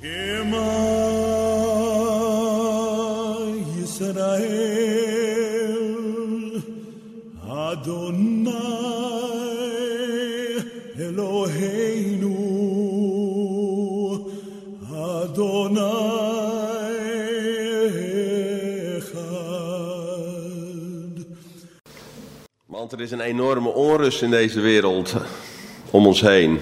Want er is een enorme onrust in deze wereld om ons heen.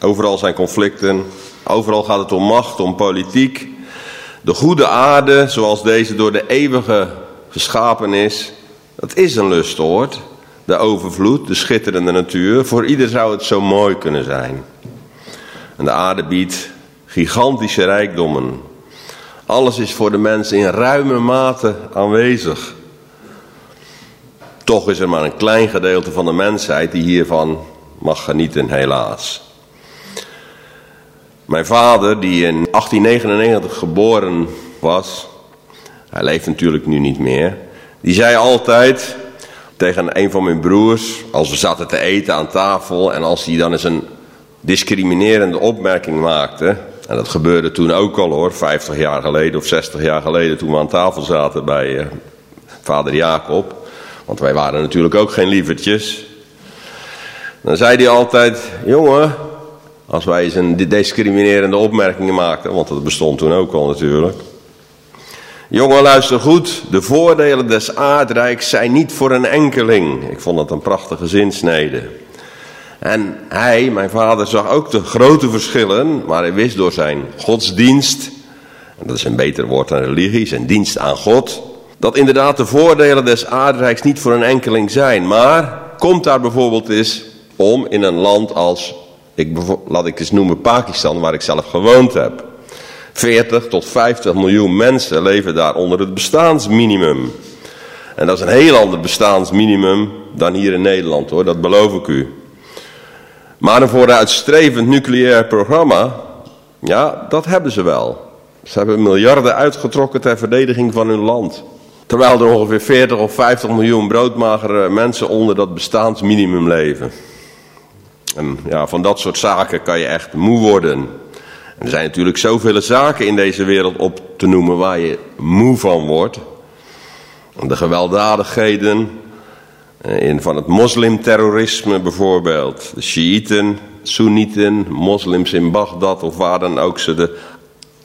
Overal zijn conflicten, overal gaat het om macht, om politiek. De goede aarde, zoals deze door de eeuwige geschapen is, dat is een lustoord. De overvloed, de schitterende natuur, voor ieder zou het zo mooi kunnen zijn. En de aarde biedt gigantische rijkdommen. Alles is voor de mens in ruime mate aanwezig. Toch is er maar een klein gedeelte van de mensheid die hiervan mag genieten, helaas. Mijn vader, die in 1899 geboren was, hij leeft natuurlijk nu niet meer, die zei altijd tegen een van mijn broers, als we zaten te eten aan tafel en als hij dan eens een discriminerende opmerking maakte, en dat gebeurde toen ook al hoor, 50 jaar geleden of 60 jaar geleden toen we aan tafel zaten bij uh, vader Jacob, want wij waren natuurlijk ook geen lievertjes. Dan zei hij altijd, jongen, als wij eens een discriminerende opmerking maakten, want dat bestond toen ook al natuurlijk. Jongen, luister goed, de voordelen des aardrijks zijn niet voor een enkeling. Ik vond dat een prachtige zinsnede. En hij, mijn vader, zag ook de grote verschillen, maar hij wist door zijn godsdienst, en dat is een beter woord dan religie, zijn dienst aan God, dat inderdaad de voordelen des aardrijks niet voor een enkeling zijn. Maar komt daar bijvoorbeeld eens om in een land als, ik, laat ik eens noemen Pakistan, waar ik zelf gewoond heb. 40 tot 50 miljoen mensen leven daar onder het bestaansminimum. En dat is een heel ander bestaansminimum dan hier in Nederland hoor, dat beloof ik u. Maar een vooruitstrevend nucleair programma, ja, dat hebben ze wel. Ze hebben miljarden uitgetrokken ter verdediging van hun land. Terwijl er ongeveer 40 of 50 miljoen broodmagere mensen onder dat bestaansminimum leven. En ja, van dat soort zaken kan je echt moe worden. En er zijn natuurlijk zoveel zaken in deze wereld op te noemen waar je moe van wordt. De gewelddadigheden in van het moslimterrorisme bijvoorbeeld. De Shiiten, Soenieten, moslims in Bagdad of waar dan ook ze de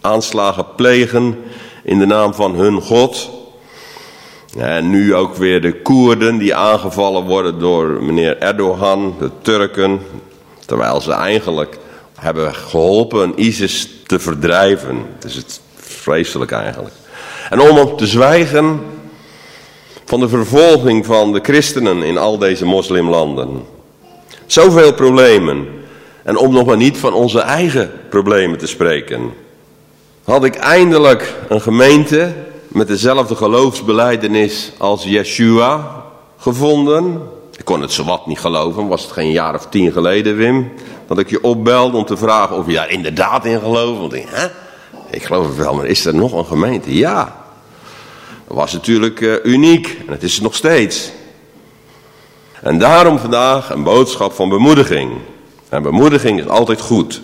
aanslagen plegen in de naam van hun God. En nu ook weer de Koerden die aangevallen worden door meneer Erdogan, de Turken. Terwijl ze eigenlijk hebben geholpen ISIS te verdrijven. Is het vreselijk eigenlijk. En om te zwijgen van de vervolging van de christenen in al deze moslimlanden. Zoveel problemen. En om nog maar niet van onze eigen problemen te spreken. Had ik eindelijk een gemeente met dezelfde geloofsbeleidenis als Yeshua gevonden. Ik kon het zowat niet geloven, was het geen jaar of tien geleden, Wim, dat ik je opbelde om te vragen of je daar inderdaad in gelooft. Ik, hè? ik geloof het wel, maar is er nog een gemeente? Ja. Dat was natuurlijk uh, uniek en het is het nog steeds. En daarom vandaag een boodschap van bemoediging. En bemoediging is altijd goed.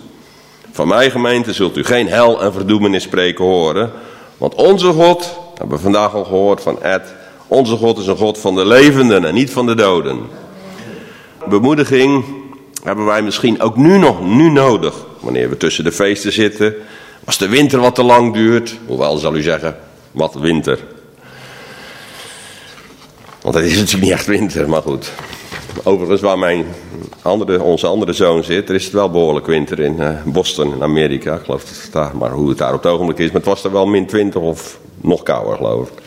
Van mijn gemeente zult u geen hel en verdoemenis spreken horen. Want onze God, hebben we vandaag al gehoord van Ed, onze God is een God van de levenden en niet van de doden. Bemoediging hebben wij misschien ook nu nog nu nodig, wanneer we tussen de feesten zitten. Als de winter wat te lang duurt, hoewel zal u zeggen, wat winter. Want het is natuurlijk niet echt winter, maar goed. Overigens, waar mijn onze andere zoon zit, er is het wel behoorlijk winter in uh, Boston, in Amerika. Ik geloof dat daar, maar hoe het daar op het ogenblik is. Maar het was er wel min 20 of nog kouder, geloof ik.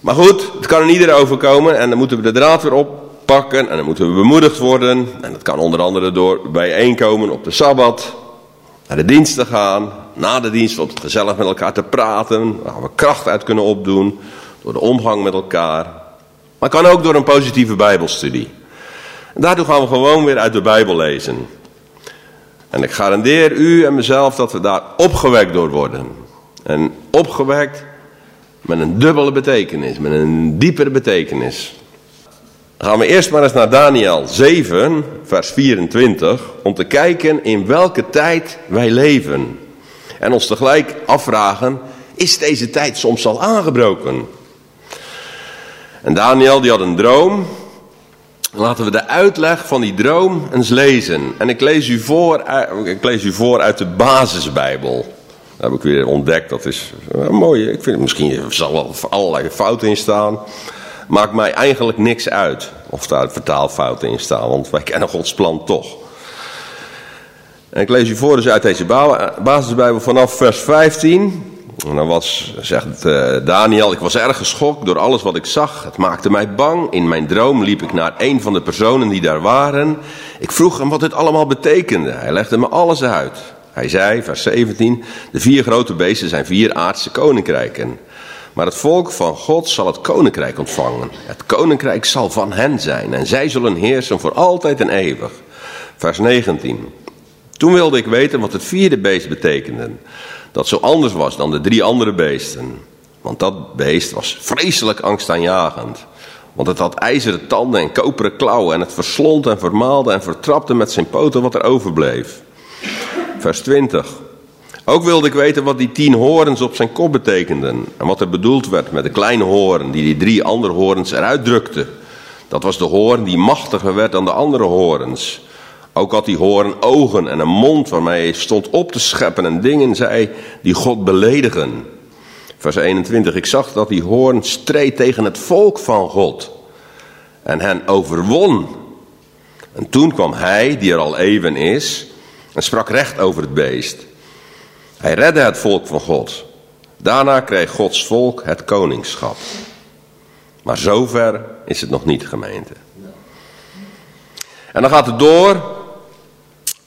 Maar goed, het kan er ieder overkomen en dan moeten we de draad weer oppakken en dan moeten we bemoedigd worden. En dat kan onder andere door bijeenkomen op de Sabbat, naar de dienst te gaan, na de dienst wat gezellig met elkaar te praten, waar we kracht uit kunnen opdoen, door de omgang met elkaar. Maar kan ook door een positieve bijbelstudie. Daartoe gaan we gewoon weer uit de Bijbel lezen. En ik garandeer u en mezelf dat we daar opgewekt door worden. En opgewekt met een dubbele betekenis, met een diepere betekenis. Dan gaan we eerst maar eens naar Daniel 7, vers 24, om te kijken in welke tijd wij leven. En ons tegelijk afvragen, is deze tijd soms al aangebroken? En Daniel die had een droom. Laten we de uitleg van die droom eens lezen. En ik lees u voor, ik lees u voor uit de basisbijbel. Dat heb ik weer ontdekt. Dat is mooi. Ik vind, misschien zal wel allerlei fouten in staan. Maakt mij eigenlijk niks uit of daar vertaalfouten in staan. Want wij kennen Gods plan toch. En ik lees u voor dus uit deze basisbijbel vanaf vers 15. En dan was, zegt uh, Daniel, ik was erg geschokt door alles wat ik zag. Het maakte mij bang. In mijn droom liep ik naar een van de personen die daar waren. Ik vroeg hem wat dit allemaal betekende. Hij legde me alles uit. Hij zei, vers 17, de vier grote beesten zijn vier aardse koninkrijken. Maar het volk van God zal het koninkrijk ontvangen. Het koninkrijk zal van hen zijn en zij zullen heersen voor altijd en eeuwig. Vers 19. Toen wilde ik weten wat het vierde beest betekende. Dat zo anders was dan de drie andere beesten. Want dat beest was vreselijk angstaanjagend. Want het had ijzeren tanden en koperen klauwen en het verslond en vermaalde en vertrapte met zijn poten wat er overbleef. Vers 20. Ook wilde ik weten wat die tien horens op zijn kop betekenden. En wat er bedoeld werd met de kleine hoorn die die drie andere horens eruit drukte. Dat was de hoorn die machtiger werd dan de andere horens. Ook had die hoorn ogen en een mond waarmee hij stond op te scheppen en dingen zei die God beledigen. Vers 21. Ik zag dat die hoorn streed tegen het volk van God en hen overwon. En toen kwam hij, die er al even is, en sprak recht over het beest. Hij redde het volk van God. Daarna kreeg Gods volk het koningschap. Maar zover is het nog niet, gemeente. En dan gaat het door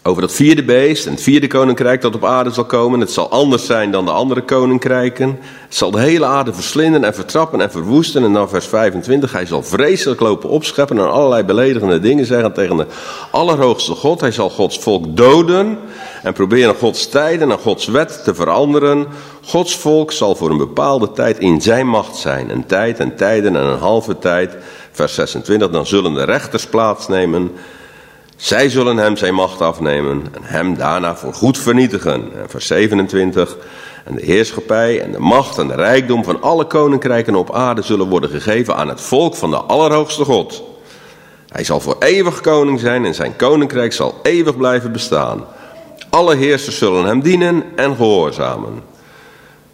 over dat vierde beest en het vierde koninkrijk dat op aarde zal komen. Het zal anders zijn dan de andere koninkrijken. Het zal de hele aarde verslinden en vertrappen en verwoesten. En dan vers 25. Hij zal vreselijk lopen opscheppen en allerlei beledigende dingen zeggen tegen de Allerhoogste God. Hij zal Gods volk doden en proberen Gods tijden en Gods wet te veranderen. Gods volk zal voor een bepaalde tijd in zijn macht zijn. Een tijd en tijden en een halve tijd. Vers 26. Dan zullen de rechters plaatsnemen zij zullen hem zijn macht afnemen en hem daarna voor goed vernietigen. En vers 27. En de heerschappij en de macht en de rijkdom van alle koninkrijken op aarde zullen worden gegeven aan het volk van de Allerhoogste God. Hij zal voor eeuwig koning zijn en zijn koninkrijk zal eeuwig blijven bestaan. Alle heersers zullen hem dienen en gehoorzamen.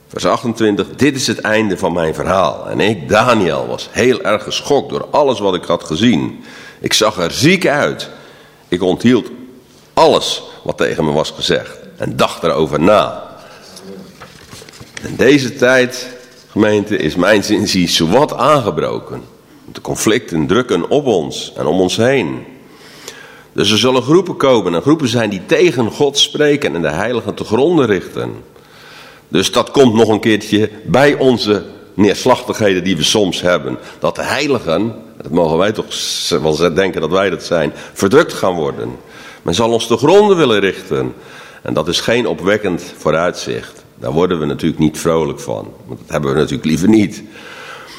Vers 28, dit is het einde van mijn verhaal. En ik, Daniel, was heel erg geschokt door alles wat ik had gezien. Ik zag er ziek uit ik onthield alles wat tegen me was gezegd en dacht erover na. En deze tijd, gemeente, is mijn zie zowat aangebroken. De conflicten drukken op ons en om ons heen. Dus er zullen groepen komen en groepen zijn die tegen God spreken en de heiligen te gronden richten. Dus dat komt nog een keertje bij onze neerslachtigheden die we soms hebben. Dat de heiligen, dat mogen wij toch wel denken dat wij dat zijn, verdrukt gaan worden. Men zal ons te gronden willen richten. En dat is geen opwekkend vooruitzicht. Daar worden we natuurlijk niet vrolijk van. Want dat hebben we natuurlijk liever niet.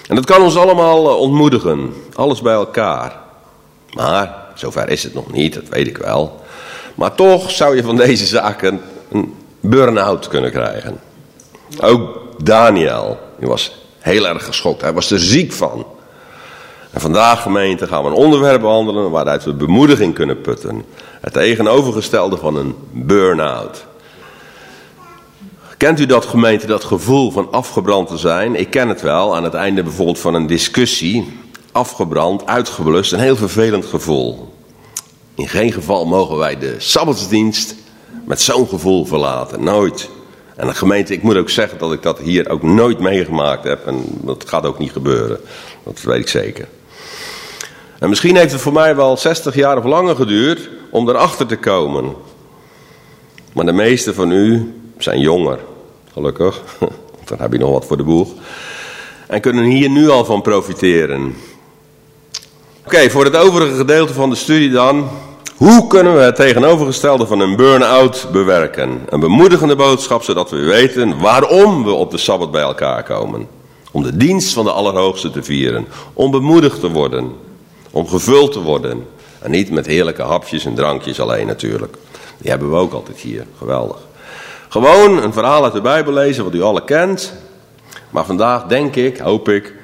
En dat kan ons allemaal eh, ontmoedigen. Alles bij elkaar. Maar, zover is het nog niet, dat weet ik wel. Maar toch zou je van deze zaken een burn-out kunnen krijgen. Ook Daniel, die was heel erg geschokt. Hij was er ziek van. En vandaag, gemeente, gaan we een onderwerp behandelen waaruit we bemoediging kunnen putten. Het tegenovergestelde van een burn-out. Kent u dat gemeente, dat gevoel van afgebrand te zijn? Ik ken het wel, aan het einde bijvoorbeeld van een discussie. Afgebrand, uitgeblust, een heel vervelend gevoel. In geen geval mogen wij de Sabbatsdienst met zo'n gevoel verlaten, nooit. En de gemeente, ik moet ook zeggen dat ik dat hier ook nooit meegemaakt heb. En dat gaat ook niet gebeuren. Dat weet ik zeker. En misschien heeft het voor mij wel 60 jaar of langer geduurd om erachter te komen. Maar de meeste van u zijn jonger, gelukkig. Dan heb je nog wat voor de boeg. En kunnen hier nu al van profiteren. Oké, voor het overige gedeelte van de studie dan hoe kunnen we het tegenovergestelde van een burn-out bewerken? Een bemoedigende boodschap, zodat we weten waarom we op de Sabbat bij elkaar komen. Om de dienst van de Allerhoogste te vieren. Om bemoedigd te worden. Om gevuld te worden. En niet met heerlijke hapjes en drankjes alleen natuurlijk. Die hebben we ook altijd hier, geweldig. Gewoon een verhaal uit de Bijbel lezen wat u alle kent. Maar vandaag denk ik, hoop ik,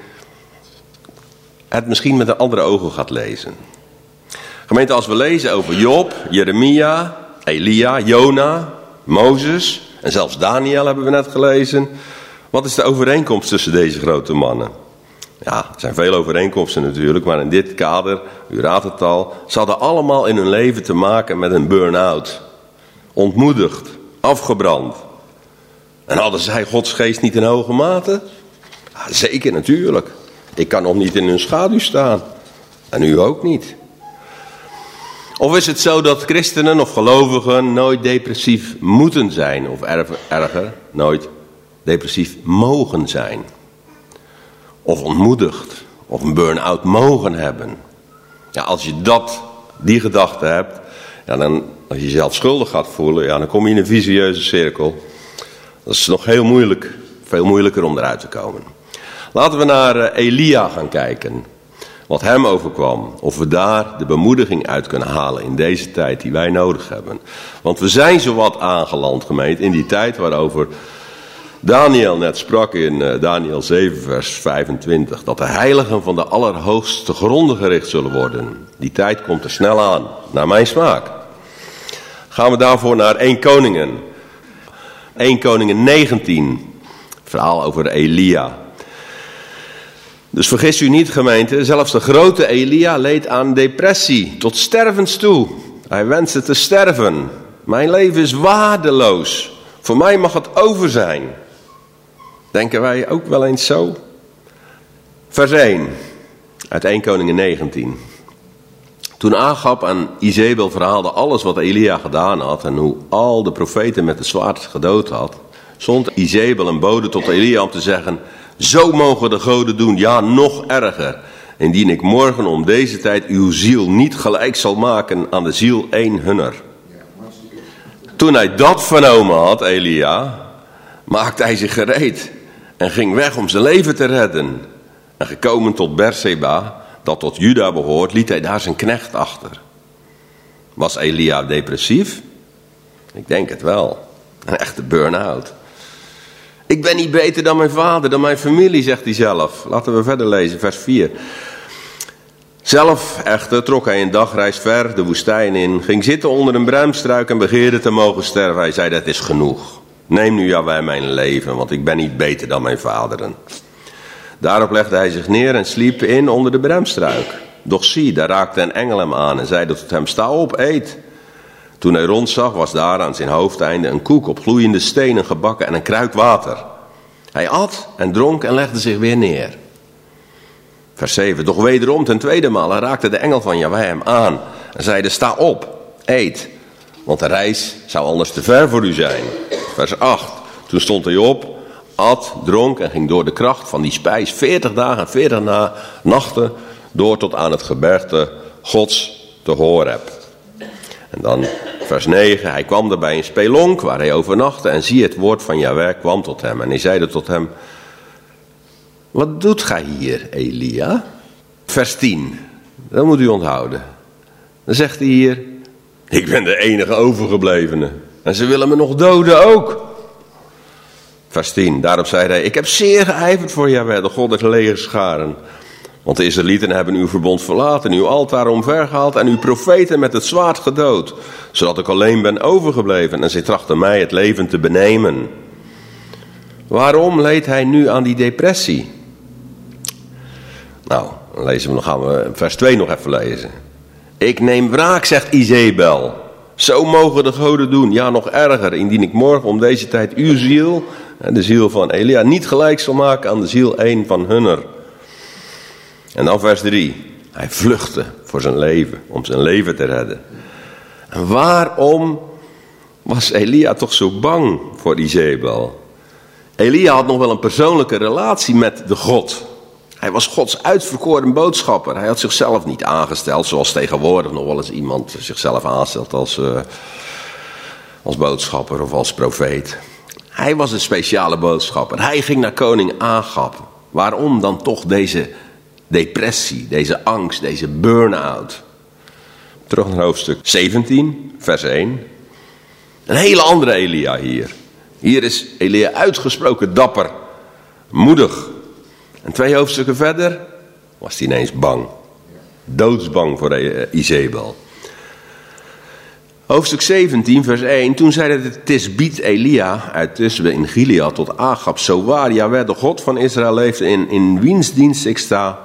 het misschien met een andere ogen gaat lezen. Gemeente, als we lezen over Job, Jeremia, Elia, Jona, Mozes en zelfs Daniel hebben we net gelezen. Wat is de overeenkomst tussen deze grote mannen? Ja, er zijn veel overeenkomsten natuurlijk, maar in dit kader, u raadt het al, ze hadden allemaal in hun leven te maken met een burn-out. Ontmoedigd, afgebrand. En hadden zij Gods geest niet in hoge mate? Zeker, natuurlijk. Ik kan nog niet in hun schaduw staan. En u ook niet. Of is het zo dat christenen of gelovigen nooit depressief moeten zijn? Of erger, nooit depressief mogen zijn? Of ontmoedigd? Of een burn-out mogen hebben? Ja, als je dat, die gedachte hebt, ja, dan, als je jezelf schuldig gaat voelen, ja, dan kom je in een visieuze cirkel. Dat is nog heel moeilijk, veel moeilijker om eruit te komen. Laten we naar eh, Elia gaan kijken. Wat hem overkwam. Of we daar de bemoediging uit kunnen halen in deze tijd die wij nodig hebben. Want we zijn zowat aangeland gemeend in die tijd waarover Daniel net sprak in eh, Daniel 7 vers 25. Dat de heiligen van de Allerhoogste gronden gericht zullen worden. Die tijd komt er snel aan, naar mijn smaak. Gaan we daarvoor naar 1 Koningen. 1 Koningen 19. Verhaal over Elia. Dus vergis u niet gemeente, zelfs de grote Elia leed aan depressie, tot stervens toe. Hij wenste te sterven. Mijn leven is waardeloos. Voor mij mag het over zijn. Denken wij ook wel eens zo? Vers 1 uit 1 Koningen 19. Toen Agab aan Izebel verhaalde alles wat Elia gedaan had en hoe al de profeten met het zwaard gedood had, zond Izebel een bode tot Elia om te zeggen: Zo mogen de goden doen, ja, nog erger. Indien ik morgen om deze tijd uw ziel niet gelijk zal maken aan de ziel één hunner. Toen hij dat vernomen had, Elia, maakte hij zich gereed en ging weg om zijn leven te redden. En gekomen tot Berseba, dat tot Juda behoort, liet hij daar zijn knecht achter. Was Elia depressief? Ik denk het wel. Een echte burn-out. Ik ben niet beter dan mijn vader, dan mijn familie, zegt hij zelf. Laten we verder lezen, vers 4. Zelf echter trok hij een dagreis ver de woestijn in, ging zitten onder een bruimstruik en begeerde te mogen sterven. Hij zei, dat is genoeg. Neem nu Jawij mijn leven, want ik ben niet beter dan mijn vaderen. Daarop legde hij zich neer en sliep in onder de bremstruik. Doch zie, daar raakte een engel hem aan en zeide tot hem, sta op, eet. Toen hij rondzag, was daar aan zijn hoofdeinde een koek op gloeiende stenen gebakken en een kruik water. Hij at en dronk en legde zich weer neer. Vers 7. Doch wederom ten tweede maal raakte de engel van Jawij hem aan en zeide, sta op, eet, want de reis zou anders te ver voor u zijn. Vers 8. Toen stond hij op, at, dronk en ging door de kracht van die spijs 40 dagen en 40 na, nachten door tot aan het gebergte Gods te Horeb. En dan vers 9. Hij kwam er bij een spelonk waar hij overnachtte en zie het woord van Jahweh kwam tot hem. En hij zeide tot hem, wat doet gij hier, Elia? Vers 10. Dat moet u onthouden. Dan zegt hij hier, ik ben de enige overgeblevene. En ze willen me nog doden ook. Vers 10. Daarop zei hij: Ik heb zeer geijverd voor Jahweh, de God legerscharen. Want de Israëlieten hebben uw verbond verlaten, uw altaar omvergehaald en uw profeten met het zwaard gedood. Zodat ik alleen ben overgebleven en zij trachten mij het leven te benemen. Waarom leed hij nu aan die depressie? Nou, dan lezen we, dan gaan we vers 2 nog even lezen. Ik neem wraak, zegt Izebel. Zo mogen de goden doen, ja nog erger, indien ik morgen om deze tijd uw ziel, de ziel van Elia, niet gelijk zal maken aan de ziel een van hunner. En dan vers 3. Hij vluchtte voor zijn leven, om zijn leven te redden. En waarom was Elia toch zo bang voor Izebel? Elia had nog wel een persoonlijke relatie met de God. Hij was Gods uitverkoren boodschapper. Hij had zichzelf niet aangesteld, zoals tegenwoordig nog wel eens iemand zichzelf aanstelt als, uh, als boodschapper of als profeet. Hij was een speciale boodschapper. Hij ging naar koning Agab. Waarom dan toch deze depressie, deze angst, deze burn-out. Terug naar hoofdstuk 17, vers 1. Een hele andere Elia hier. Hier is Elia uitgesproken dapper, moedig. En twee hoofdstukken verder was hij ineens bang. Doodsbang voor Izebel. Hoofdstuk 17, vers 1. Toen zei het Tisbiet Elia uit Tisbe in Gilead tot Agab. Zo waar de God van Israël, leeft in, in wiens dienst ik sta.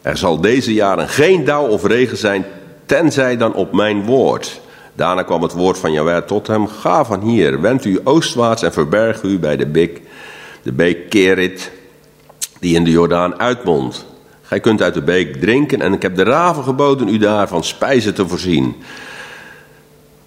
Er zal deze jaren geen dauw of regen zijn, tenzij dan op mijn woord. Daarna kwam het woord van Jaweh tot hem. Ga van hier, wend u oostwaarts en verberg u bij de, beek, de beek Kerit, die in de Jordaan uitmondt. Gij kunt uit de beek drinken en ik heb de raven geboden u daar van spijzen te voorzien.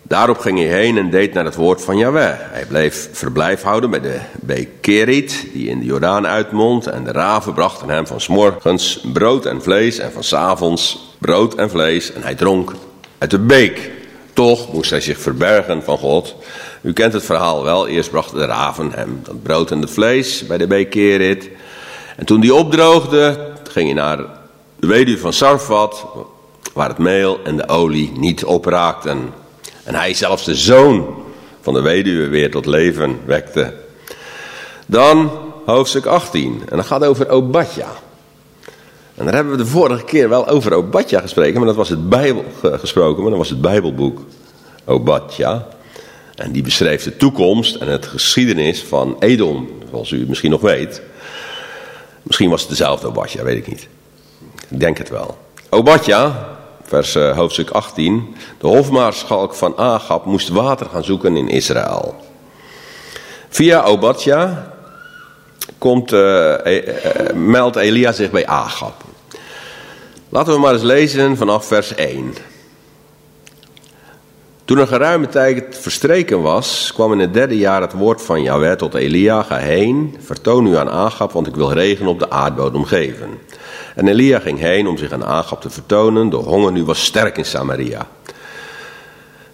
Daarop ging hij heen en deed naar het woord van Yahweh. Hij bleef verblijf houden bij de beek Kerit, die in de Jordaan uitmondt. En de raven brachten hem van morgens brood en vlees en van s avonds brood en vlees. En hij dronk uit de beek. Toch moest hij zich verbergen van God. U kent het verhaal wel. Eerst brachten de raven hem dat brood en het vlees bij de beek Kerit. En toen die opdroogde, ging hij naar de weduwe van Sarfat, waar het meel en de olie niet opraakten. En hij zelfs de zoon van de weduwe weer tot leven wekte. Dan hoofdstuk 18. En dat gaat over Obadja. En daar hebben we de vorige keer wel over Obadja gesproken, maar dat was het Bijbel gesproken, maar dat was het Bijbelboek Obadja. En die beschreef de toekomst en het geschiedenis van Edom, zoals u misschien nog weet. Misschien was het dezelfde Obadja, weet ik niet. Ik denk het wel. Obadja, vers uh, hoofdstuk 18. De hofmaarschalk van Agab moest water gaan zoeken in Israël. Via Obadja komt, uh, meldt Elia zich bij Agab. Laten we maar eens lezen vanaf vers 1. Toen een geruime tijd verstreken was, kwam in het derde jaar het woord van Yahweh tot Elia, ga heen, vertoon u aan Agab, want ik wil regen op de aardbodem geven. En Elia ging heen om zich aan Agab te vertonen, de honger nu was sterk in Samaria.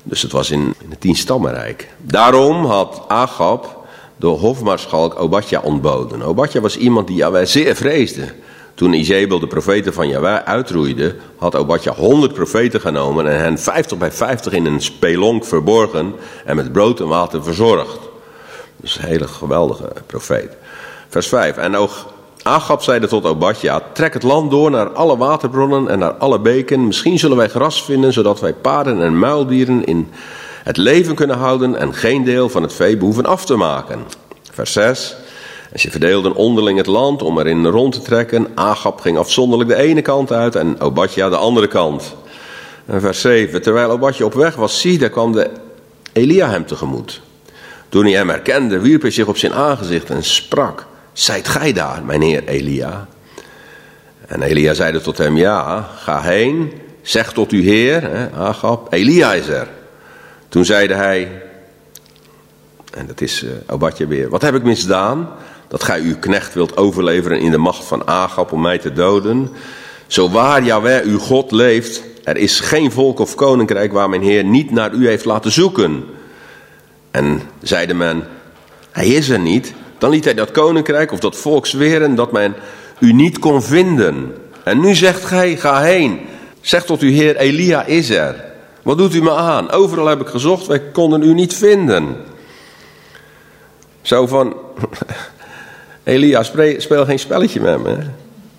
Dus het was in, in het tienstammenrijk. Daarom had Agab de hofmaarschalk Obadja ontboden. Obadja was iemand die Yahweh zeer vreesde. Toen Izebel de profeten van Yahweh uitroeide, had Obadja honderd profeten genomen en hen vijftig bij vijftig in een spelonk verborgen en met brood en water verzorgd. Dus een hele geweldige profeet. Vers 5. En ook Agab zeide tot Obadja, trek het land door naar alle waterbronnen en naar alle beken. Misschien zullen wij gras vinden, zodat wij paarden en muildieren in het leven kunnen houden en geen deel van het vee behoeven af te maken. Vers 6. En ze verdeelden onderling het land om erin rond te trekken. Agab ging afzonderlijk de ene kant uit en Obadja de andere kant. En vers 7. Terwijl Obadja op weg was, zie, daar kwam de Elia hem tegemoet. Toen hij hem herkende, wierp hij zich op zijn aangezicht en sprak. Zijt gij daar, mijn heer Elia? En Elia zeide tot hem, ja, ga heen, zeg tot uw heer, hè, Elia is er. Toen zeide hij, en dat is uh, Obadja weer, wat heb ik misdaan? Dat gij uw knecht wilt overleveren in de macht van Agab om mij te doden. Zo waar Jaweh uw God leeft, er is geen volk of koninkrijk waar mijn heer niet naar u heeft laten zoeken. En zeide men, hij is er niet. Dan liet hij dat koninkrijk of dat volk zweren dat men u niet kon vinden. En nu zegt gij, ga heen. Zeg tot uw heer, Elia is er. Wat doet u me aan? Overal heb ik gezocht, wij konden u niet vinden. Zo van, Elia, speel geen spelletje met me.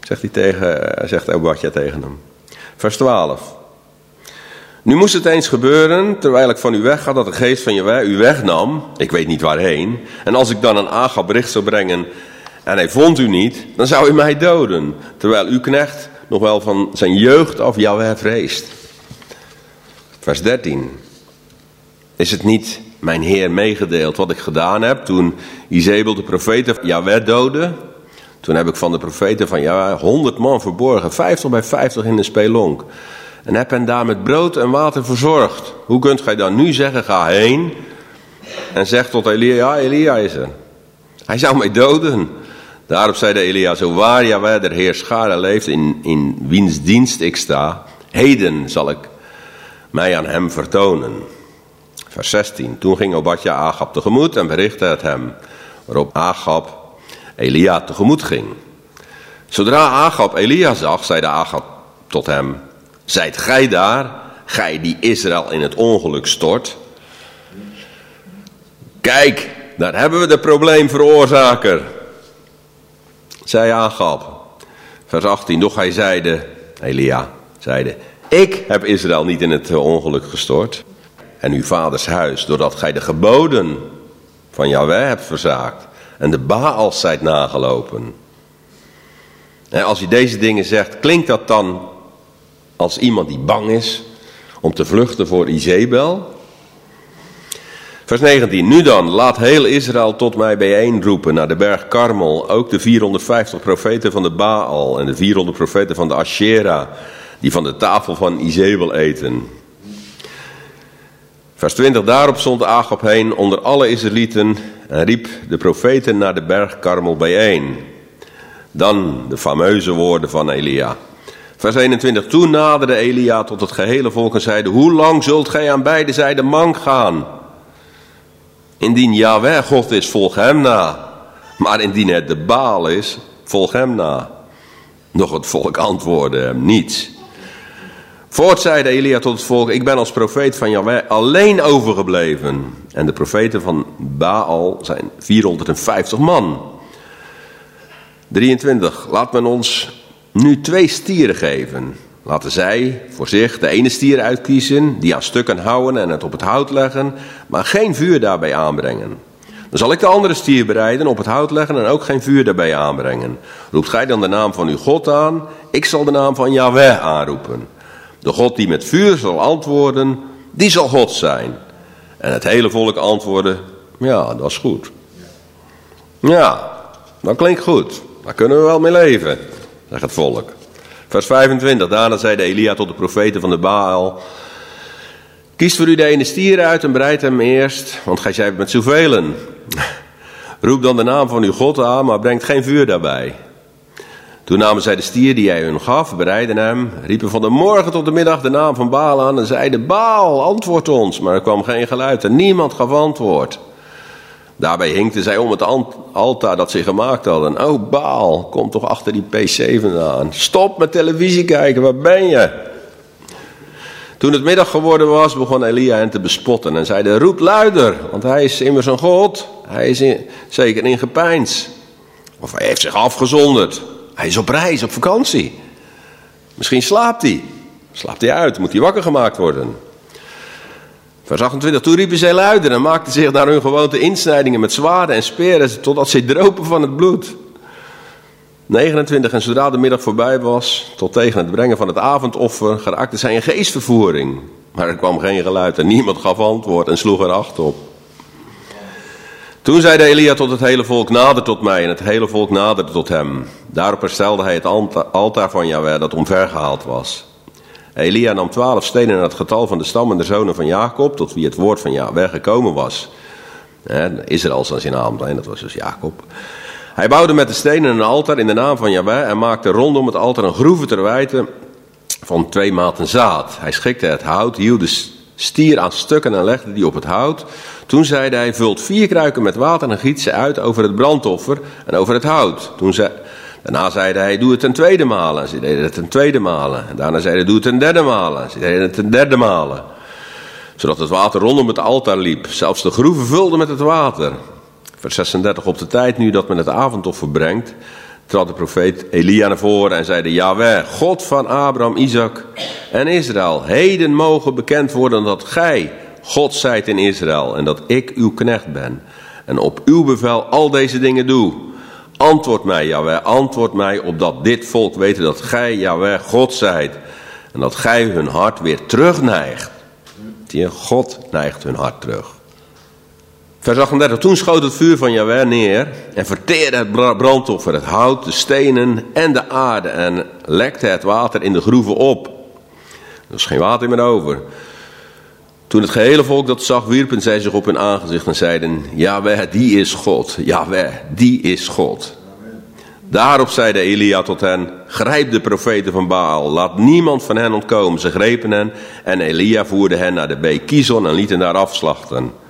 Zegt, hij tegen, zegt Obadja tegen hem. Vers 12. Nu moest het eens gebeuren, terwijl ik van u wegga, dat de geest van je u wegnam. Ik weet niet waarheen. En als ik dan een Agab bericht zou brengen en hij vond u niet, dan zou u mij doden. Terwijl uw knecht nog wel van zijn jeugd af Jaweh vreest. Vers 13. Is het niet mijn Heer meegedeeld wat ik gedaan heb toen Izebel de profeten Jaweh doodde? Toen heb ik van de profeten van Jaweh honderd man verborgen, vijftig bij vijftig in de spelonk. En heb hen daar met brood en water verzorgd. Hoe kunt gij dan nu zeggen, ga heen en zeg tot Elia, ja Elia is er. Hij zou mij doden. Daarop zei de Elia, zo waar Jaweh de Heer schade leeft, in, in wiens dienst ik sta, heden zal ik mij aan hem vertonen. Vers 16. Toen ging Obadja Agab tegemoet en berichtte het hem. Waarop Agab Elia tegemoet ging. Zodra Agab Elia zag, zei de Agab tot hem: Zijt gij daar, gij die Israël in het ongeluk stort? Kijk, daar hebben we de probleemveroorzaker, zei Agab. Vers 18, doch hij zeide, Elia zeide, ik heb Israël niet in het ongeluk gestort. En uw vaders huis, doordat gij de geboden van Yahweh hebt verzaakt. En de Baals zijt nagelopen. En als hij deze dingen zegt, klinkt dat dan als iemand die bang is om te vluchten voor Izebel? Vers 19. Nu dan, laat heel Israël tot mij bijeenroepen naar de berg Karmel. Ook de 450 profeten van de Baal en de 400 profeten van de Asherah. Die van de tafel van Izebel eten. Vers 20. Daarop stond Agab heen onder alle Israëlieten en riep de profeten naar de berg Karmel bijeen. Dan de fameuze woorden van Elia. Vers 21. Toen naderde Elia tot het gehele volk en zeide: Hoe lang zult gij aan beide zijden mank gaan? Indien Yahweh God is, volg hem na. Maar indien het de Baal is, volg hem na. Nog het volk antwoordde hem niets. Voort zeide Elia tot het volk, ik ben als profeet van Yahweh alleen overgebleven. En de profeten van Baal zijn 450 man. 23. Laat men ons nu twee stieren geven. Laten zij voor zich de ene stier uitkiezen, die aan stukken houden en het op het hout leggen, maar geen vuur daarbij aanbrengen. Dan zal ik de andere stier bereiden, op het hout leggen en ook geen vuur daarbij aanbrengen. Roept gij dan de naam van uw God aan, ik zal de naam van Yahweh aanroepen. De God die met vuur zal antwoorden, die zal God zijn. En het hele volk antwoordde, ja, dat is goed. Ja, dat klinkt goed. Daar kunnen we wel mee leven, zegt het volk. Vers 25. Daarna zeide Elia tot de profeten van de Baal. Kies voor u de ene stier uit en bereid hem eerst, want gij zijt met zoveel. Roep dan de naam van uw God aan, maar brengt geen vuur daarbij. Toen namen zij de stier die hij hun gaf, bereidden hem, riepen van de morgen tot de middag de naam van Baal aan en zeiden, Baal, antwoord ons. Maar er kwam geen geluid en niemand gaf antwoord. Daarbij hinkten zij om het altaar dat ze gemaakt hadden. Oh Baal, kom toch achter die P7 aan. Stop met televisie kijken, waar ben je? Toen het middag geworden was, begon Elia hen te bespotten en zeide, roep luider, want hij is immers een god. Hij is zeker in gepeins. Of hij heeft zich afgezonderd. Hij is op reis, op vakantie. Misschien slaapt hij. Slaapt hij uit, moet hij wakker gemaakt worden. Vers 28. Toen riepen zij luider en maakten zich naar hun gewoonte insnijdingen met zwaarden en speren, totdat zij dropen van het bloed. 29. En zodra de middag voorbij was, tot tegen het brengen van het avondoffer, geraakte zij een geestvervoering. Maar er kwam geen geluid en niemand gaf antwoord en sloeg er acht op. Toen zeide Elia tot het hele volk, nader tot mij, en het hele volk naderde tot hem. Daarop herstelde hij het altaar van Jahweh dat omvergehaald was. Elia nam twaalf stenen naar het getal van de stammen der zonen van Jacob, tot wie het woord van Jahweh gekomen was. Israël zal zijn naam zijn, dat was dus Jacob. Hij bouwde met de stenen een altaar in de naam van Jahweh en maakte rondom het altaar een groeve ter wijte van twee maten zaad. Hij schikte het hout, hield de stier aan stukken en legde die op het hout. Toen zeide hij, vult vier kruiken met water en giet ze uit over het brandoffer en over het hout. Toen zei, daarna zeide hij, doe het ten tweede malen. Ze deden het ten tweede malen. En daarna zeiden doe het ten derde malen. Ze deden het ten derde malen. Zodat het water rondom het altaar liep. Zelfs de groeven vulden met het water. Vers 36, op de tijd nu dat men het avondoffer brengt, trad de profeet Elia naar voren en zeide, Jaweh, God van Abraham, Isaac en Israël, heden mogen bekend worden dat gij God zijt in Israël en dat ik uw knecht ben. En op uw bevel al deze dingen doe. Antwoord mij, Jaweh, antwoord mij, opdat dit volk weten dat gij, Jaweh, God zijt. En dat gij hun hart weer terugneigt. God neigt hun hart terug. Vers 38. Toen schoot het vuur van Jaweh neer en verteerde het brandoffer, het hout, de stenen en de aarde en lekte het water in de groeven op. Er is geen water meer over. Toen het gehele volk dat zag, wierpen zij zich op hun aangezicht en zeiden, Jaweh, die is God. Jaweh, die is God. Daarop zeide Elia tot hen, grijp de profeten van Baal, laat niemand van hen ontkomen. Ze grepen hen en Elia voerde hen naar de beek Kizon en liet hen daar afslachten.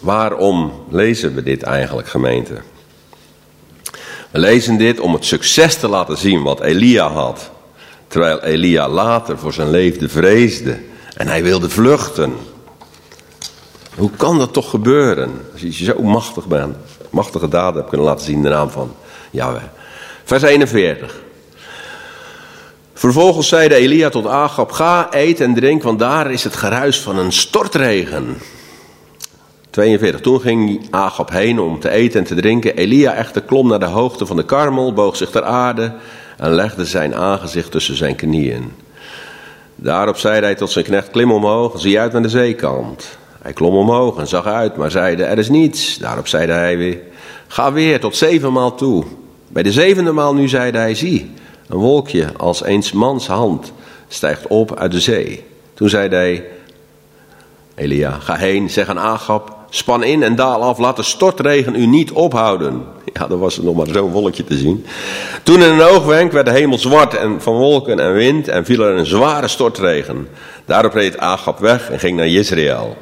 Waarom lezen we dit eigenlijk, gemeente? We lezen dit om het succes te laten zien wat Elia had. Terwijl Elia later voor zijn leven vreesde en hij wilde vluchten. Hoe kan dat toch gebeuren? Als je zo machtig bent, machtige daden hebt kunnen laten zien in de naam van Yahweh. Vers 41. Vervolgens zeide Elia tot Agab: Ga, eet en drink, want daar is het geruis van een stortregen. 42. Toen ging Agab heen om te eten en te drinken. Elia echter klom naar de hoogte van de karmel, boog zich ter aarde en legde zijn aangezicht tussen zijn knieën. Daarop zeide hij tot zijn knecht: Klim omhoog, zie uit naar de zeekant. Hij klom omhoog en zag uit, maar zeide: Er is niets. Daarop zeide hij weer: Ga weer tot zevenmaal toe. Bij de zevende maal nu zeide hij: Zie, een wolkje als eens mans hand stijgt op uit de zee. Toen zei hij: Elia, ga heen, zeg aan Agab: Span in en daal af, laat de stortregen u niet ophouden. Ja, er was nog maar zo'n wolkje te zien. Toen in een oogwenk werd de hemel zwart en van wolken en wind en viel er een zware stortregen. Daarop reed Agab weg en ging naar Israël.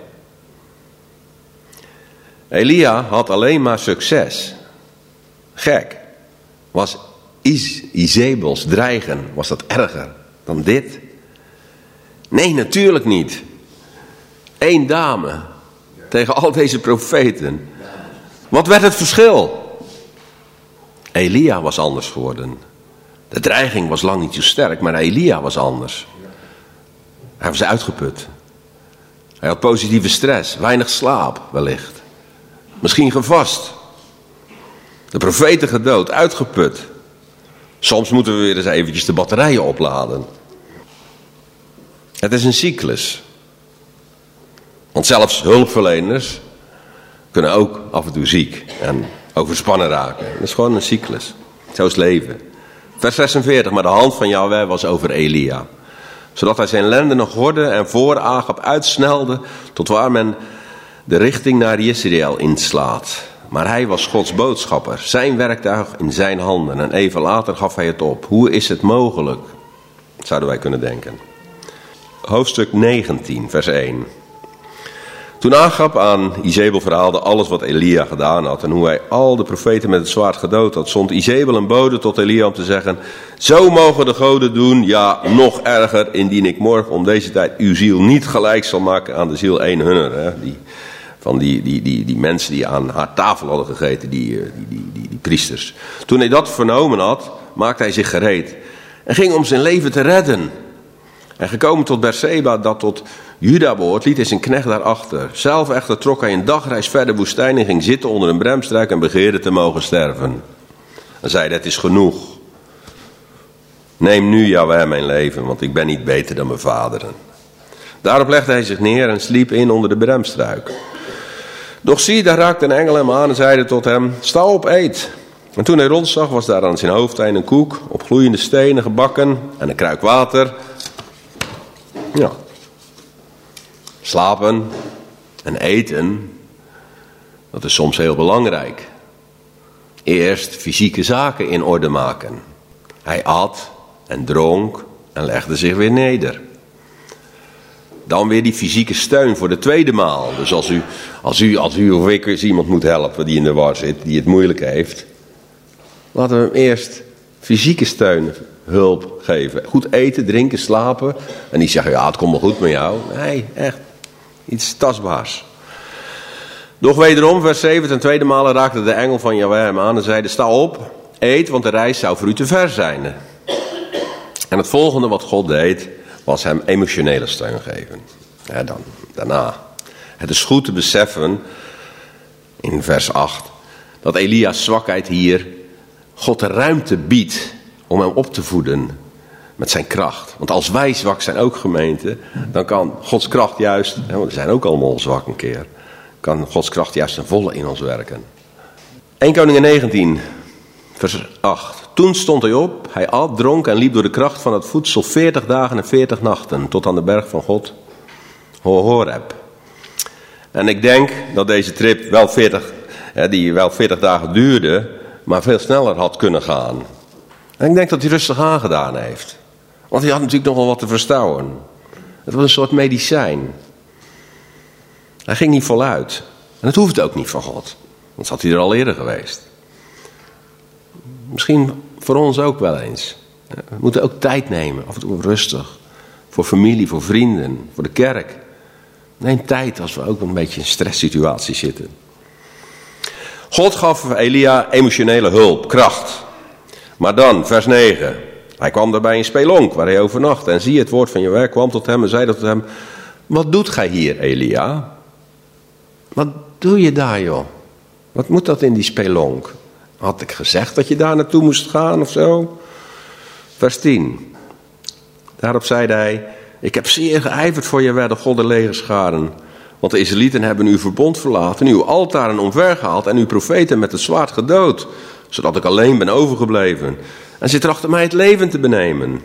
Elia had alleen maar succes. Gek. Was Is Izebels dreigen, was dat erger dan dit? Nee, natuurlijk niet. Eén dame tegen al deze profeten. Wat werd het verschil? Elia was anders geworden. De dreiging was lang niet zo sterk, maar Elia was anders. Hij was uitgeput. Hij had positieve stress, weinig slaap wellicht. Misschien gevast. De profeten gedood, uitgeput. Soms moeten we weer eens eventjes de batterijen opladen. Het is een cyclus. Want zelfs hulpverleners kunnen ook af en toe ziek en overspannen raken. Dat is gewoon een cyclus. Zo is leven. Vers 46, maar de hand van Yahweh was over Elia. Zodat hij zijn lenden nog hoorde en voor Agap uitsnelde tot waar men de richting naar Israël inslaat. Maar hij was Gods boodschapper, zijn werktuig in zijn handen. En even later gaf hij het op. Hoe is het mogelijk? Zouden wij kunnen denken. Hoofdstuk 19, vers 1. Toen Agab aan Izebel verhaalde alles wat Elia gedaan had en hoe hij al de profeten met het zwaard gedood had, zond Izebel een bode tot Elia om te zeggen, zo mogen de goden doen, ja nog erger, indien ik morgen om deze tijd uw ziel niet gelijk zal maken aan de ziel een hunner. Hè? Die, van die, die, die, die mensen die aan haar tafel hadden gegeten, die, die, die, die, die priesters. Toen hij dat vernomen had, maakte hij zich gereed en ging om zijn leven te redden. En gekomen tot Berseba, dat tot Juda behoort, liet hij zijn knecht daarachter. Zelf echter trok hij een dagreis verder woestijn en ging zitten onder een bremstruik en begeerde te mogen sterven. En zei, het is genoeg. Neem nu, Jaweh, mijn leven, want ik ben niet beter dan mijn vaderen. Daarop legde hij zich neer en sliep in onder de bremstruik. Doch zie, daar raakte een engel hem aan en zeide tot hem, sta op, eet. En toen hij rondzag, was daar aan zijn hoofdeind een koek, op gloeiende stenen gebakken en een kruik water. Ja. Slapen en eten, dat is soms heel belangrijk. Eerst fysieke zaken in orde maken. Hij at en dronk en legde zich weer neder. Dan weer die fysieke steun voor de tweede maal. Dus als u, als u, als u of ik eens iemand moet helpen die in de war zit, die het moeilijk heeft. Laten we hem eerst fysieke steun, hulp geven. Goed eten, drinken, slapen. En niet zeggen, ja het komt wel goed met jou. Nee, echt. Iets tastbaars. Doch wederom, vers 7, ten tweede malen raakte de engel van Jaweh hem aan en zeide, sta op, eet, want de reis zou voor u te ver zijn. En het volgende wat God deed, was hem emotionele steun geven. Ja, dan, daarna. Het is goed te beseffen, in vers 8, dat Elia's zwakheid hier God de ruimte biedt om hem op te voeden met zijn kracht. Want als wij zwak zijn, ook gemeente, dan kan Gods kracht juist, want we zijn ook allemaal zwak een keer, kan Gods kracht juist ten volle in ons werken. 1 Koningen 19, vers 8. Toen stond hij op, hij at, dronk en liep door de kracht van het voedsel 40 dagen en 40 nachten tot aan de berg van God, Horeb. En ik denk dat deze trip wel 40, die wel 40 dagen duurde, maar veel sneller had kunnen gaan. En ik denk dat hij rustig aangedaan heeft. Want hij had natuurlijk nog wel wat te verstouwen. Het was een soort medicijn. Hij ging niet voluit. En het hoefde ook niet van God. Want had hij er al eerder geweest. Misschien voor ons ook wel eens. We moeten ook tijd nemen, af en toe rustig. Voor familie, voor vrienden, voor de kerk. Neem tijd als we ook een beetje in een stresssituatie zitten. God gaf Elia emotionele hulp, kracht. Maar dan, vers 9. Hij kwam daarbij in Spelonk, waar hij overnachtte. En zie, het woord van je werk kwam tot hem en zei tot hem... Wat doet gij hier, Elia? Wat doe je daar, joh? Wat moet dat in die Spelonk? Had ik gezegd dat je daar naartoe moest gaan of zo? Vers 10. Daarop zeide hij... Ik heb zeer geijverd voor je de God de legerscharen. Want de Israëlieten hebben uw verbond verlaten, uw altaren omvergehaald en uw profeten met het zwaard gedood, zodat ik alleen ben overgebleven. En ze trachten mij het leven te benemen.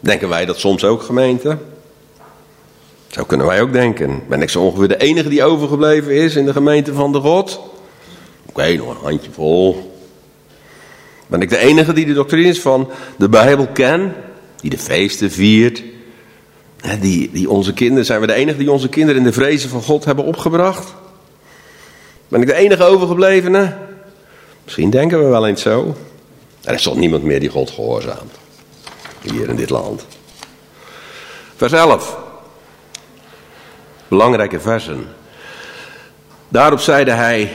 Denken wij dat soms ook, gemeente? Zo kunnen wij ook denken. Ben ik zo ongeveer de enige die overgebleven is in de gemeente van de God? Oké, nog een handje vol. Ben ik de enige die de doctrines van de Bijbel ken? Die de feesten viert? Die, die onze kinderen, zijn we de enige die onze kinderen in de vrezen van God hebben opgebracht? Ben ik de enige overgeblevene? Misschien denken we wel eens zo. Er is toch niemand meer die God gehoorzaamt. Hier in dit land. Vers 11. Belangrijke versen. Daarop zeide hij,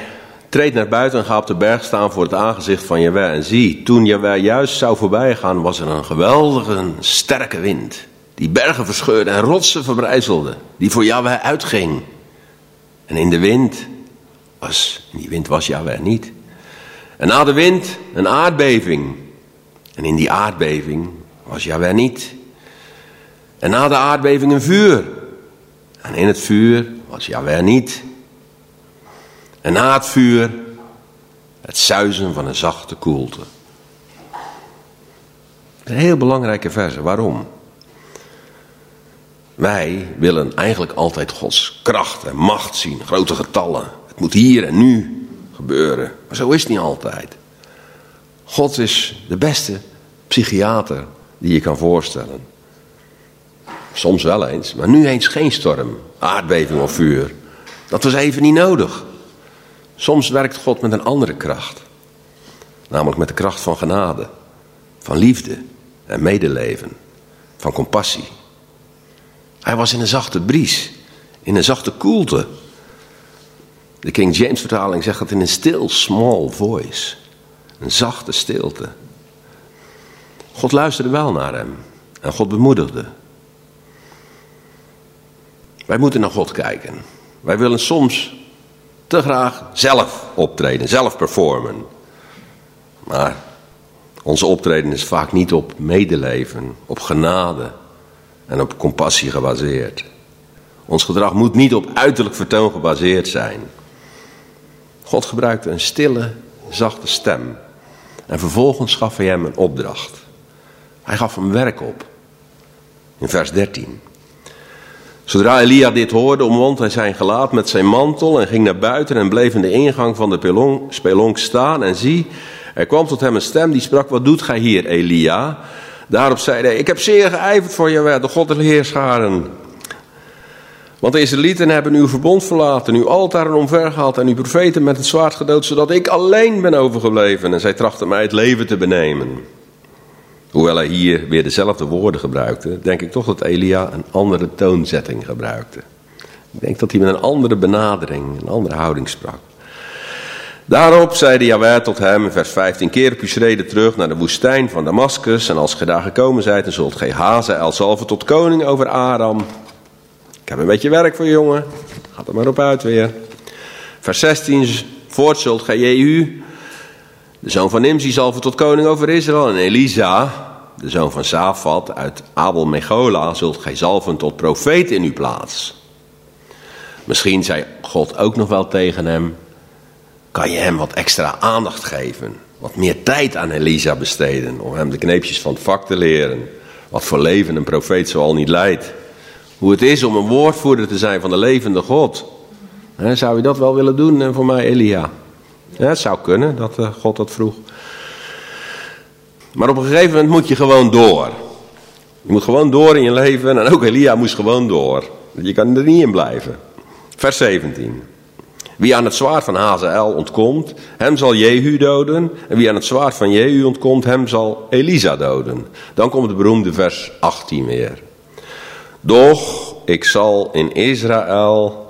treed naar buiten en ga op de berg staan voor het aangezicht van Jaweh. En zie, toen Jaweh juist zou voorbijgaan, was er een geweldige, sterke wind. Die bergen verscheurde en rotsen verbrijzelde. Die voor Jaweh uitging. En in de wind was, in die wind was Jaweh niet. En na de wind een aardbeving. En in die aardbeving was Jaweh niet. En na de aardbeving een vuur. En in het vuur was Jaweh niet. En na het vuur het zuizen van een zachte koelte. Een heel belangrijke verse. Waarom? Wij willen eigenlijk altijd Gods kracht en macht zien, grote getallen. Het moet hier en nu gebeuren. Maar zo is het niet altijd. God is de beste psychiater die je kan voorstellen. Soms wel eens, maar nu eens geen storm, aardbeving of vuur. Dat was even niet nodig. Soms werkt God met een andere kracht. Namelijk met de kracht van genade, van liefde en medeleven, van compassie. Hij was in een zachte bries, in een zachte koelte. De King James vertaling zegt dat in een still small voice. Een zachte stilte. God luisterde wel naar hem en God bemoedigde. Wij moeten naar God kijken. Wij willen soms te graag zelf optreden, zelf performen. Maar onze optreden is vaak niet op medeleven, op genade en op compassie gebaseerd. Ons gedrag moet niet op uiterlijk vertoon gebaseerd zijn. God gebruikte een stille, zachte stem. En vervolgens gaf hij hem een opdracht. Hij gaf hem werk op. In vers 13. Zodra Elia dit hoorde, omwond hij zijn gelaat met zijn mantel en ging naar buiten en bleef in de ingang van de spelonk staan. En zie, er kwam tot hem een stem die sprak, wat doet gij hier, Elia? Daarop zei hij, ik heb zeer geijverd voor jou, de God der Heerscharen. Want de Israëlieten hebben uw verbond verlaten, uw altaren omvergehaald en uw profeten met het zwaard gedood, zodat ik alleen ben overgebleven. En zij trachten mij het leven te benemen. Hoewel hij hier weer dezelfde woorden gebruikte, denk ik toch dat Elia een andere toonzetting gebruikte. Ik denk dat hij met een andere benadering, een andere houding sprak. Daarop zeide Jaweh tot hem in vers 15, keer op schreden terug naar de woestijn van Damascus. En als gij daar gekomen zijt, dan zult gij Hazael zalven tot koning over Aram. Ik heb een beetje werk voor je jongen, gaat er maar op uit weer. Vers 16, voort zult gij Jehu, de zoon van Nimzi, zalven tot koning over Israël. En Elisa, de zoon van Safat uit Abel Mechola, zult gij zalven tot profeet in uw plaats. Misschien zei God ook nog wel tegen hem, kan je hem wat extra aandacht geven. Wat meer tijd aan Elisa besteden. Om hem de kneepjes van het vak te leren. Wat voor leven een profeet zoal niet leidt. Hoe het is om een woordvoerder te zijn van de levende God. zou je dat wel willen doen eh, voor mij, Elia? Het zou kunnen dat eh, God dat vroeg. Maar op een gegeven moment moet je gewoon door. Je moet gewoon door in je leven. En ook Elia moest gewoon door. Je kan er niet in blijven. Vers 17. Wie aan het zwaard van Hazael ontkomt, hem zal Jehu doden. En wie aan het zwaard van Jehu ontkomt, hem zal Elisa doden. Dan komt het beroemde vers 18 weer. Doch ik zal in Israël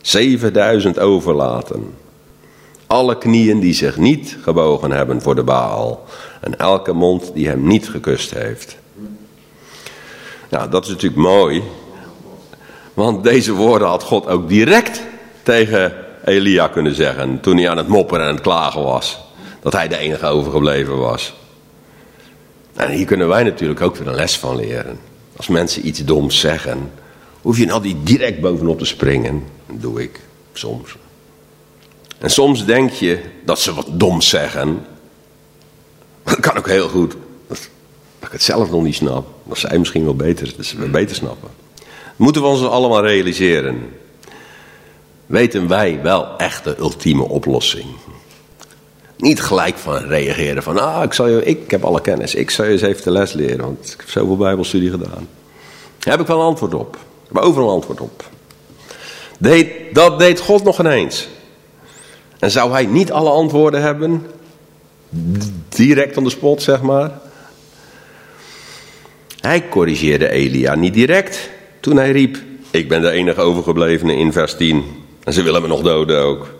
7000 overlaten. Alle knieën die zich niet gebogen hebben voor de Baal. En elke mond die hem niet gekust heeft. Nou, dat is natuurlijk mooi. Want deze woorden had God ook direct tegen Elia kunnen zeggen. Toen hij aan het mopperen en het klagen was. Dat hij de enige overgebleven was. En hier kunnen wij natuurlijk ook weer een les van leren. Als mensen iets doms zeggen, hoef je nou niet direct bovenop te springen. Dat doe ik soms. En soms denk je dat ze wat doms zeggen. Dat kan ook heel goed. Dat, dat ik het zelf nog niet snap. Dat zij misschien wel beter, dat ze beter snappen. Moeten we ons allemaal realiseren. Weten wij wel echt de ultieme oplossing. Niet gelijk van reageren van, ah, ik, zal je, ik heb alle kennis, ik zal je eens even de les leren, want ik heb zoveel bijbelstudie gedaan. Heb ik wel een antwoord op. Ik heb overal een antwoord op. Deed, dat deed God nog ineens. En zou hij niet alle antwoorden hebben? Direct on de spot, zeg maar. Hij corrigeerde Elia niet direct toen hij riep: Ik ben de enige overgeblevene in vers 10. En ze willen me nog doden ook.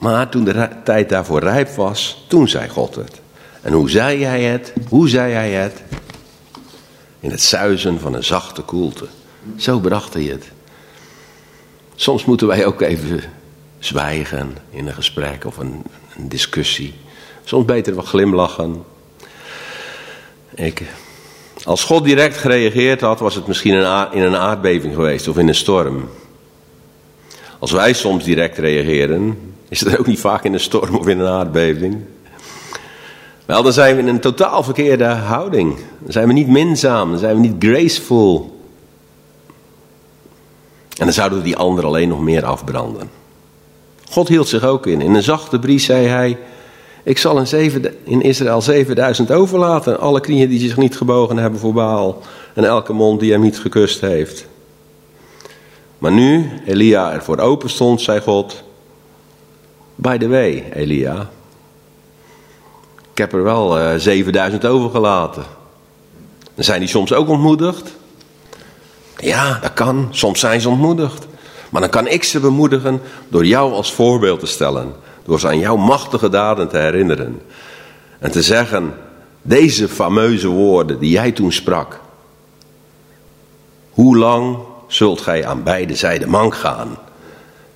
Maar toen de tijd daarvoor rijp was, toen zei God het. En hoe zei hij het? Hoe zei hij het? In het zuizen van een zachte koelte. Zo bracht hij het. Soms moeten wij ook even zwijgen in een gesprek of een, een discussie. Soms beter wat glimlachen. Ik, als God direct gereageerd had, was het misschien in een aardbeving geweest of in een storm. Als wij soms direct reageren, is het ook niet vaak in een storm of in een aardbeving. Wel, dan zijn we in een totaal verkeerde houding. Dan zijn we niet minzaam, dan zijn we niet graceful. En dan zouden we die ander alleen nog meer afbranden. God hield zich ook in. In een zachte bries zei hij: Ik zal in, in Israël 7000 overlaten. Alle knieën die zich niet gebogen hebben voor Baal. En elke mond die hem niet gekust heeft. Maar nu Elia ervoor open stond, zei God: By the way, Elia. Ik heb er wel uh, 7000 overgelaten. Dan zijn die soms ook ontmoedigd. Ja, dat kan. Soms zijn ze ontmoedigd. Maar dan kan ik ze bemoedigen door jou als voorbeeld te stellen. Door ze aan jouw machtige daden te herinneren. En te zeggen, deze fameuze woorden die jij toen sprak. Hoe lang zult gij aan beide zijden mank gaan?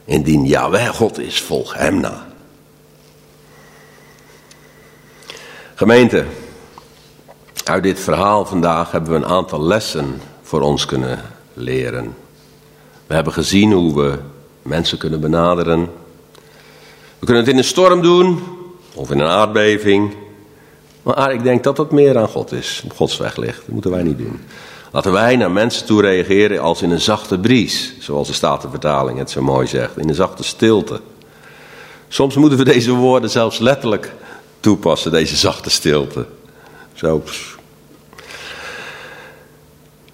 Indien Yahweh God is, volg hem na. Gemeente, uit dit verhaal vandaag hebben we een aantal lessen voor ons kunnen leren. We hebben gezien hoe we mensen kunnen benaderen. We kunnen het in een storm doen of in een aardbeving. Maar ik denk dat dat meer aan God is, op Gods weg ligt. Dat moeten wij niet doen. Laten wij naar mensen toe reageren als in een zachte bries, zoals de Statenvertaling het zo mooi zegt, in een zachte stilte. Soms moeten we deze woorden zelfs letterlijk toepassen, deze zachte stilte. Zo.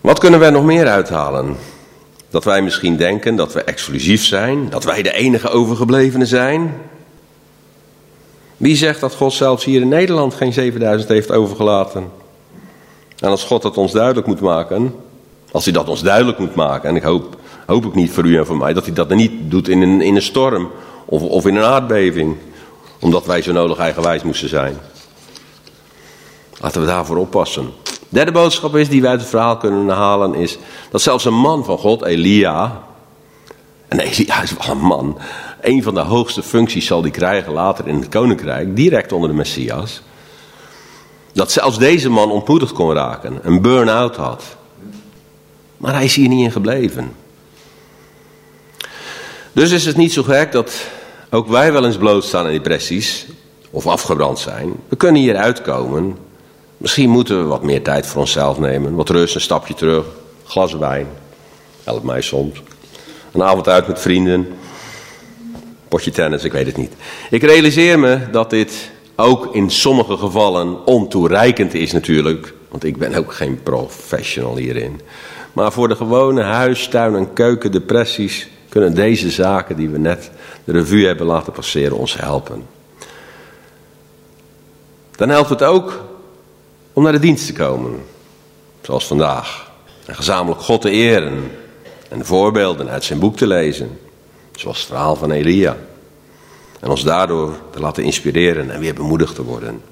Wat kunnen we nog meer uithalen? Dat wij misschien denken dat we exclusief zijn, dat wij de enige overgeblevenen zijn. Wie zegt dat God zelfs hier in Nederland geen 7000 heeft overgelaten? En als God dat ons duidelijk moet maken, als hij dat ons duidelijk moet maken, en ik hoop, hoop ik niet voor u en voor mij, dat hij dat niet doet in een, in een storm of, of in een aardbeving, omdat wij zo nodig eigenwijs moesten zijn. Laten we daarvoor oppassen. De derde boodschap is die wij uit het verhaal kunnen halen is dat zelfs een man van God, Elia, en Elia is wel een man, een van de hoogste functies zal die krijgen later in het koninkrijk, direct onder de Messias, dat zelfs deze man ontmoedigd kon raken, een burn-out had. Maar hij is hier niet in gebleven. Dus is het niet zo gek dat ook wij wel eens blootstaan aan depressies of afgebrand zijn. We kunnen hier uitkomen Misschien moeten we wat meer tijd voor onszelf nemen. Wat rust, een stapje terug. Glas wijn. Helpt mij soms. Een avond uit met vrienden. Potje tennis, ik weet het niet. Ik realiseer me dat dit ook in sommige gevallen ontoereikend is natuurlijk. Want ik ben ook geen professional hierin. Maar voor de gewone huis, tuin en keuken depressies Kunnen deze zaken die we net de revue hebben laten passeren ons helpen? Dan helpt het ook om naar de dienst te komen, zoals vandaag. En gezamenlijk God te eren en de voorbeelden uit zijn boek te lezen, zoals het verhaal van Elia. En ons daardoor te laten inspireren en weer bemoedigd te worden.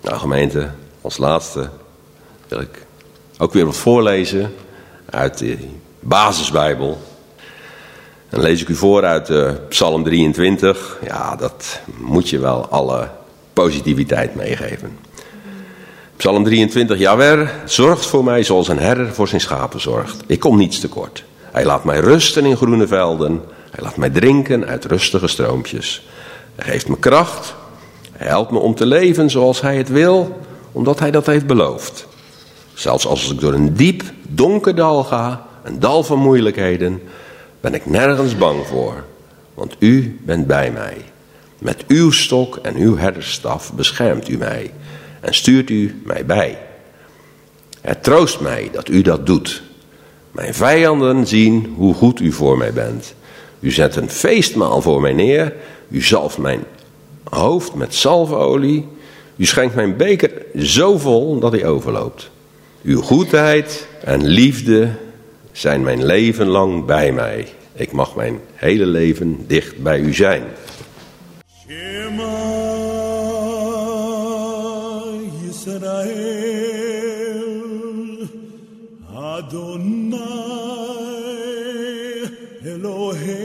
Nou gemeente, als laatste wil ik ook weer wat voorlezen uit de basisbijbel. En lees ik u voor uit uh, Psalm 23. Ja, dat moet je wel alle positiviteit meegeven. Psalm 23, Jawer zorgt voor mij zoals een herder voor zijn schapen zorgt. Ik kom niets tekort. Hij laat mij rusten in groene velden. Hij laat mij drinken uit rustige stroompjes. Hij geeft me kracht. Hij helpt me om te leven zoals hij het wil, omdat hij dat heeft beloofd. Zelfs als ik door een diep, donker dal ga, een dal van moeilijkheden, ben ik nergens bang voor, want u bent bij mij. Met uw stok en uw herderstaf beschermt u mij en stuurt u mij bij. Het troost mij dat u dat doet. Mijn vijanden zien hoe goed u voor mij bent. U zet een feestmaal voor mij neer. U zalft mijn hoofd met zalfolie. U schenkt mijn beker zo vol dat hij overloopt. Uw goedheid en liefde zijn mijn leven lang bij mij. Ik mag mijn hele leven dicht bij u zijn. Israel, Adonai Elohim.